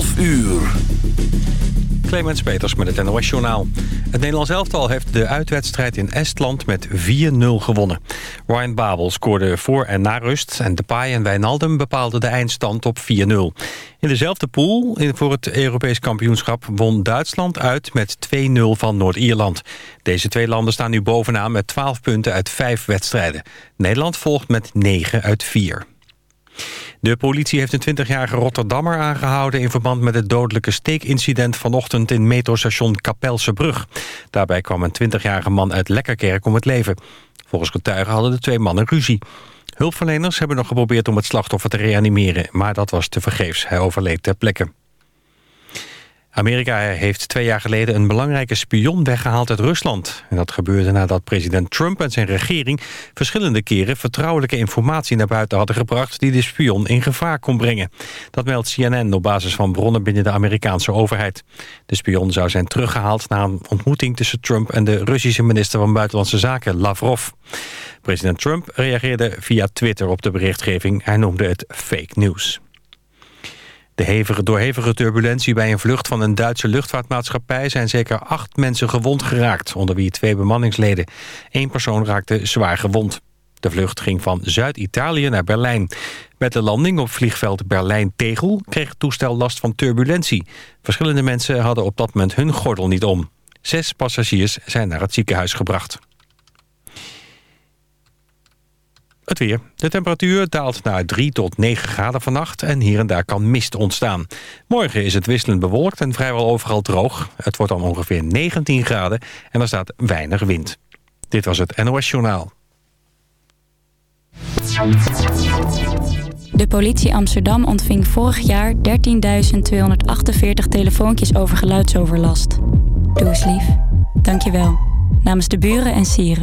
12 uur. Clemens Peters met het NOS Journaal. Het Nederlands elftal heeft de uitwedstrijd in Estland met 4-0 gewonnen. Ryan Babel scoorde voor en na rust... en Depay en Wijnaldum bepaalden de eindstand op 4-0. In dezelfde pool voor het Europees kampioenschap... won Duitsland uit met 2-0 van Noord-Ierland. Deze twee landen staan nu bovenaan met 12 punten uit 5 wedstrijden. Nederland volgt met 9 uit 4. De politie heeft een 20-jarige Rotterdammer aangehouden... in verband met het dodelijke steekincident vanochtend in metrostation Kapelsebrug. Daarbij kwam een 20-jarige man uit Lekkerkerk om het leven. Volgens getuigen hadden de twee mannen ruzie. Hulpverleners hebben nog geprobeerd om het slachtoffer te reanimeren... maar dat was tevergeefs. Hij overleed ter plekke. Amerika heeft twee jaar geleden een belangrijke spion weggehaald uit Rusland. En dat gebeurde nadat president Trump en zijn regering verschillende keren vertrouwelijke informatie naar buiten hadden gebracht die de spion in gevaar kon brengen. Dat meldt CNN op basis van bronnen binnen de Amerikaanse overheid. De spion zou zijn teruggehaald na een ontmoeting tussen Trump en de Russische minister van Buitenlandse Zaken, Lavrov. President Trump reageerde via Twitter op de berichtgeving. Hij noemde het fake news. De hevige, door hevige turbulentie bij een vlucht van een Duitse luchtvaartmaatschappij... zijn zeker acht mensen gewond geraakt, onder wie twee bemanningsleden. Eén persoon raakte zwaar gewond. De vlucht ging van Zuid-Italië naar Berlijn. Met de landing op vliegveld Berlijn-Tegel kreeg het toestel last van turbulentie. Verschillende mensen hadden op dat moment hun gordel niet om. Zes passagiers zijn naar het ziekenhuis gebracht. Het weer. De temperatuur daalt naar 3 tot 9 graden vannacht en hier en daar kan mist ontstaan. Morgen is het wisselend bewolkt en vrijwel overal droog. Het wordt dan ongeveer 19 graden en er staat weinig wind. Dit was het NOS Journaal. De politie Amsterdam ontving vorig jaar 13.248 telefoontjes over geluidsoverlast. Doe eens lief. Dank je wel. Namens de buren en sieren.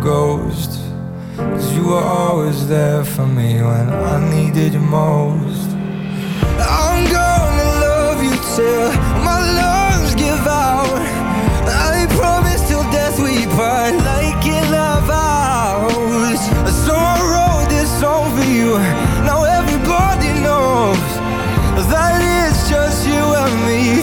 ghosts. Cause you were always there for me when I needed you most. I'm gonna love you till my lungs give out. I promise till death we part like in our vows. So I wrote this song for you. Now everybody knows that it's just you and me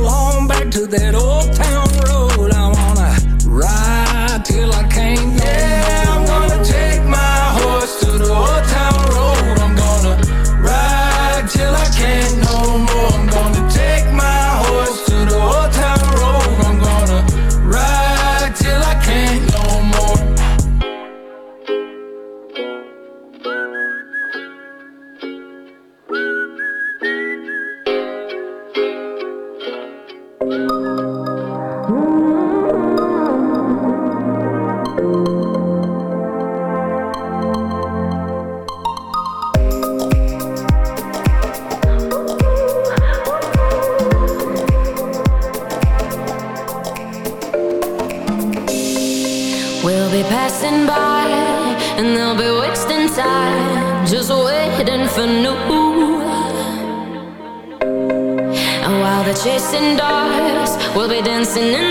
dancing dogs. We'll be dancing in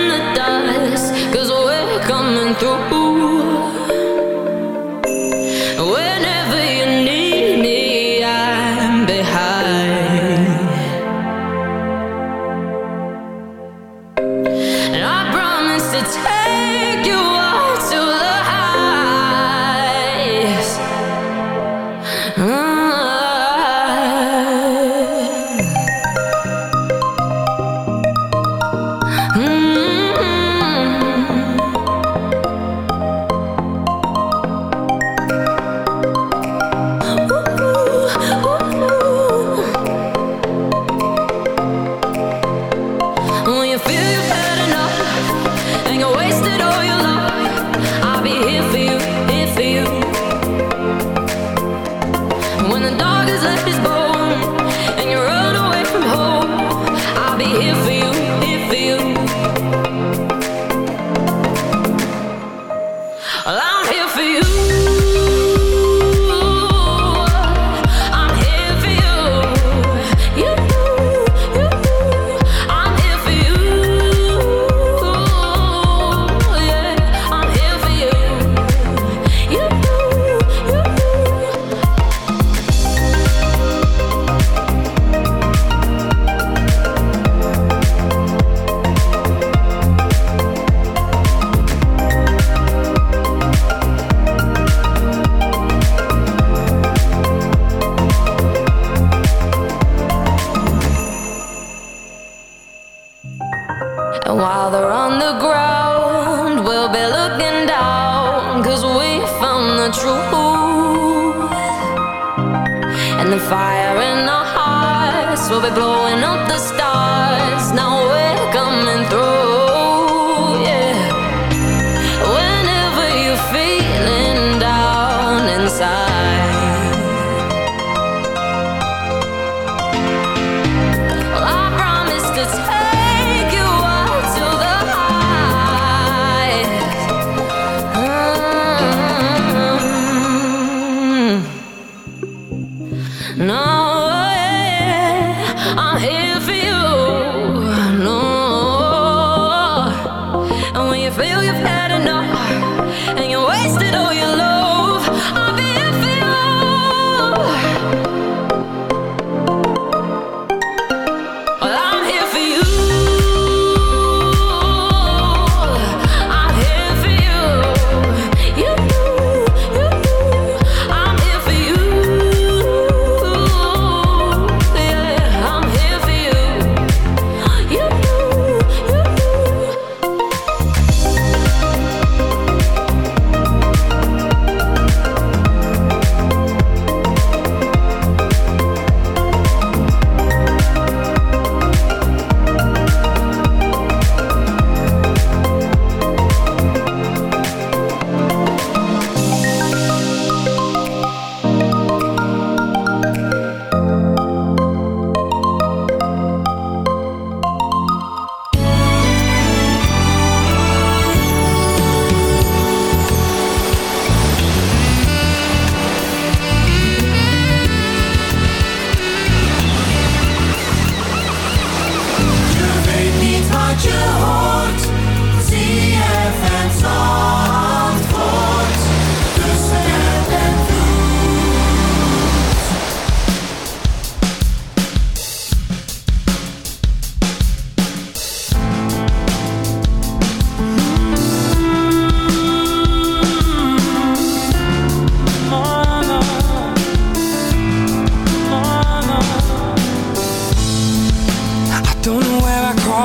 No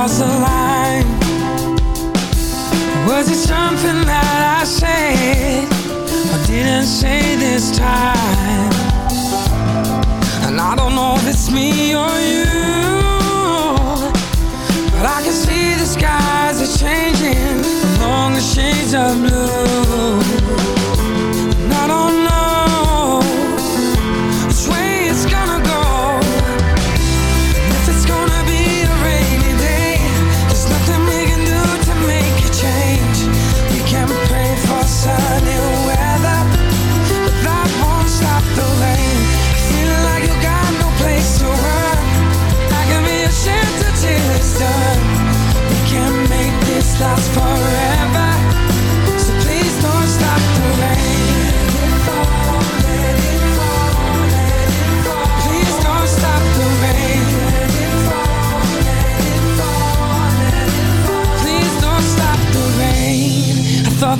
cross the line? Was it something that I said I didn't say this time? And I don't know if it's me or you, but I can see the skies are changing along the shades of blue.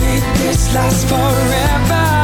make this last forever.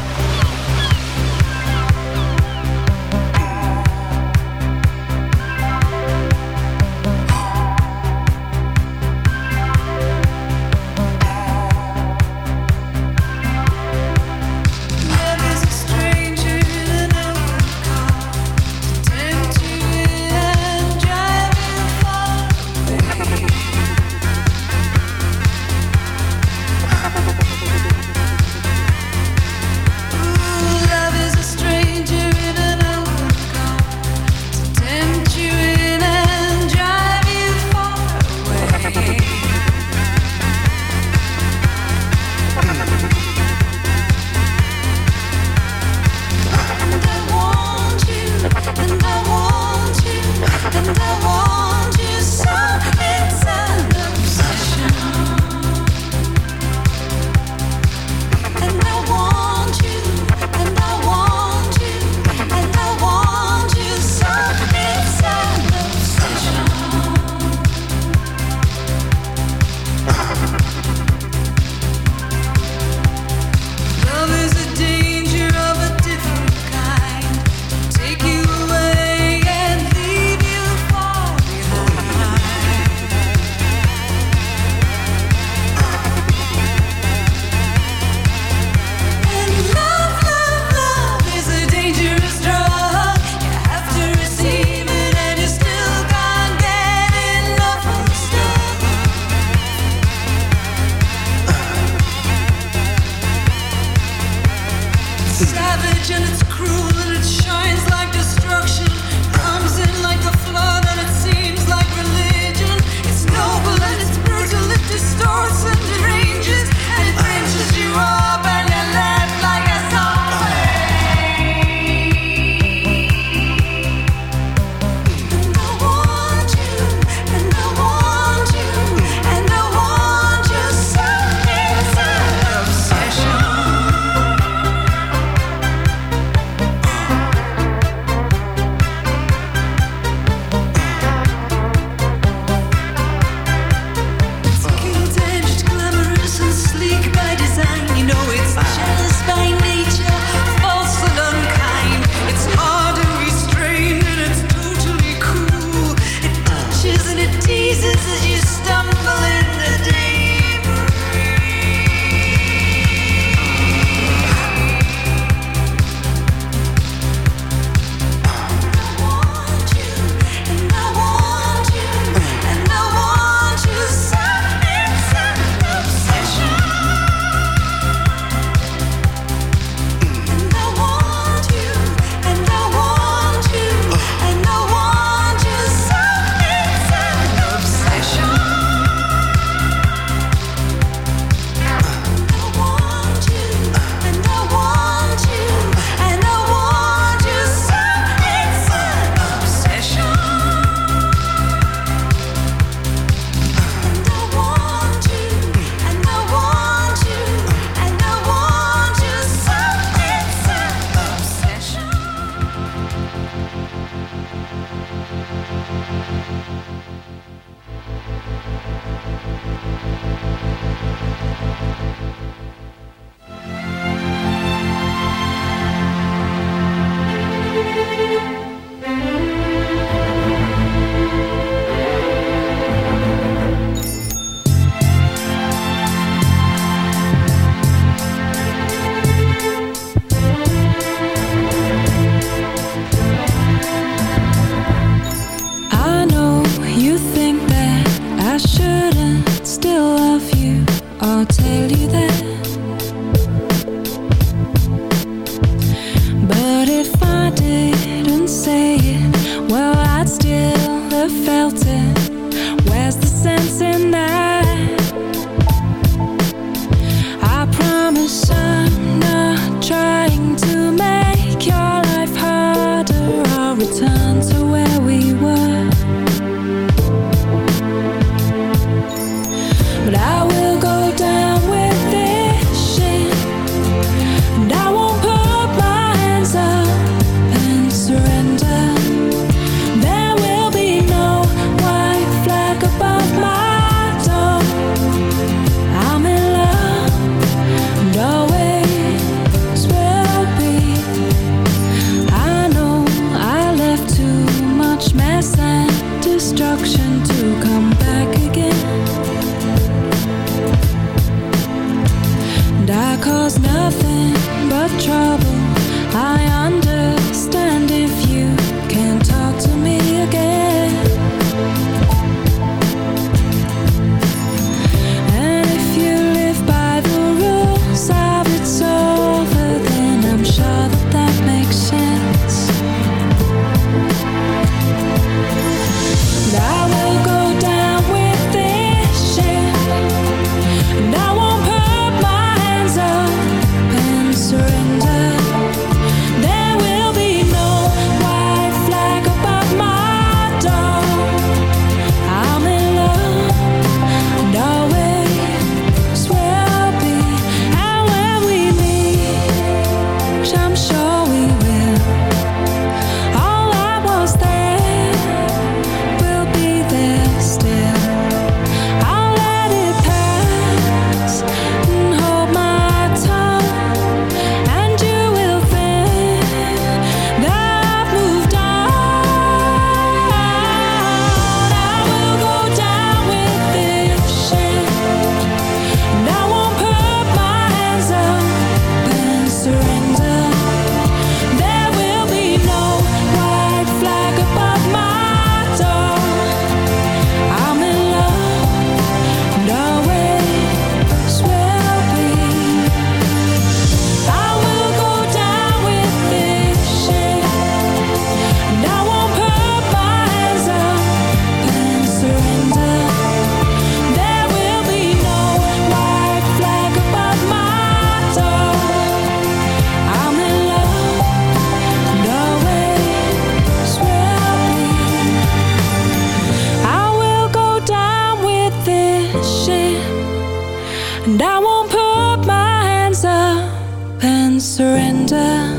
surrender.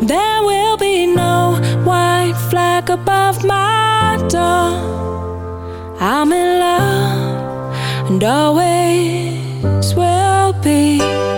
There will be no white flag above my door. I'm in love and always will be.